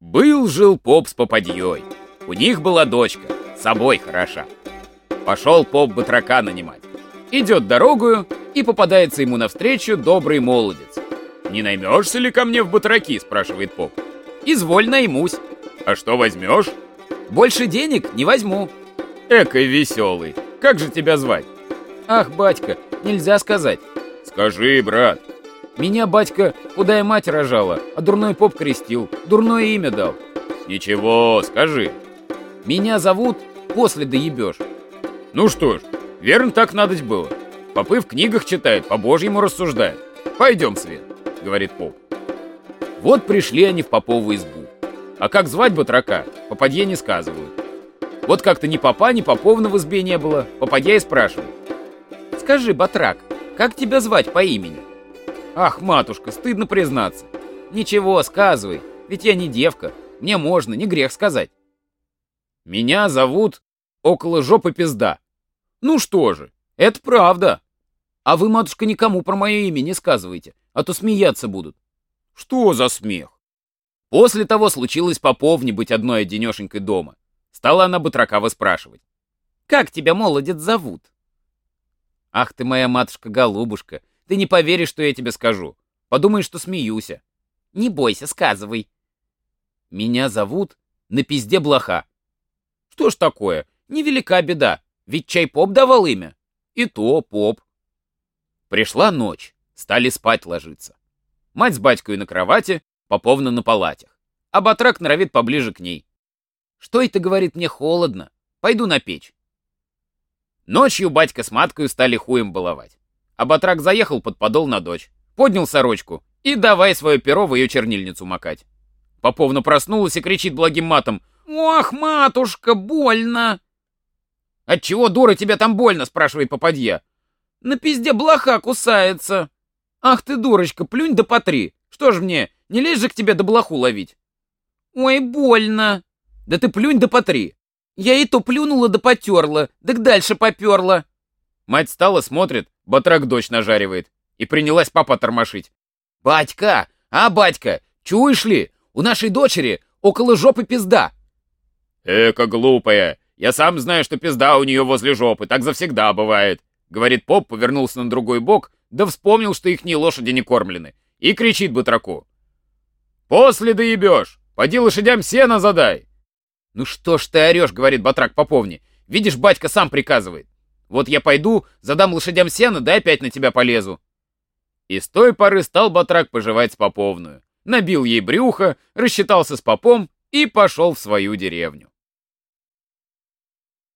Был-жил поп с попадьей. У них была дочка, собой хороша. Пошел поп батрака нанимать. Идет дорогую, и попадается ему навстречу добрый молодец. «Не наймешься ли ко мне в батраки?» – спрашивает поп. «Изволь наймусь». «А что возьмешь?» «Больше денег не возьму». «Экой веселый. Как же тебя звать?» «Ах, батька, нельзя сказать». «Скажи, брат». «Меня, батька, худая мать рожала, а дурной поп крестил, дурное имя дал». «Ничего, скажи». «Меня зовут, после доебешь». «Ну что ж, верно так надоть было. Попы в книгах читают, по-божьему рассуждают. Пойдем, Свет», — говорит поп. Вот пришли они в попову избу. А как звать батрака, попадье не сказывают. Вот как-то ни попа, ни поповна в избе не было, попадья и спрашивает. «Скажи, батрак, как тебя звать по имени?» «Ах, матушка, стыдно признаться». «Ничего, сказывай, ведь я не девка, мне можно, не грех сказать». «Меня зовут около жопы пизда». «Ну что же, это правда. А вы, матушка, никому про мое имя не сказывайте, а то смеяться будут». «Что за смех?» После того случилось поповне быть одной одинешенькой дома. Стала она батрака выспрашивать. «Как тебя, молодец, зовут?» «Ах ты моя матушка-голубушка, ты не поверишь, что я тебе скажу. Подумаешь, что смеюся». «Не бойся, сказывай». «Меня зовут на пизде блоха». «Что ж такое? Невелика беда, ведь чай поп давал имя». «И то поп». Пришла ночь, стали спать ложиться. Мать с батькой на кровати, Поповна на палатях. А батрак норовит поближе к ней. «Что это, — говорит, — мне холодно. Пойду на печь». Ночью батька с маткою стали хуем баловать. А батрак заехал под подол на дочь, поднял сорочку и давай свое перо в ее чернильницу макать. Поповна проснулась и кричит благим матом. «Ох, матушка, больно!» «Отчего, дура, тебе там больно?» — спрашивает попадья. «На пизде блоха кусается». «Ах ты, дурочка, плюнь да потри. Что ж мне, не лезь же к тебе до блоху ловить». «Ой, больно». «Да ты плюнь да потри». «Я и то плюнула да потерла, так дальше поперла». Мать стала, смотрит, батрак дочь нажаривает. И принялась папа тормошить. «Батька! А, батька, чуешь ли? У нашей дочери около жопы пизда!» «Эка глупая! Я сам знаю, что пизда у нее возле жопы, так завсегда бывает!» Говорит поп, повернулся на другой бок, да вспомнил, что ихние лошади не кормлены, и кричит батраку. «После доебешь! Поди лошадям сено задай!» «Ну что ж ты орешь?» — говорит батрак поповне. «Видишь, батька сам приказывает. Вот я пойду, задам лошадям сено, да опять на тебя полезу». И с той поры стал батрак поживать с поповную. Набил ей брюхо, рассчитался с попом и пошел в свою деревню.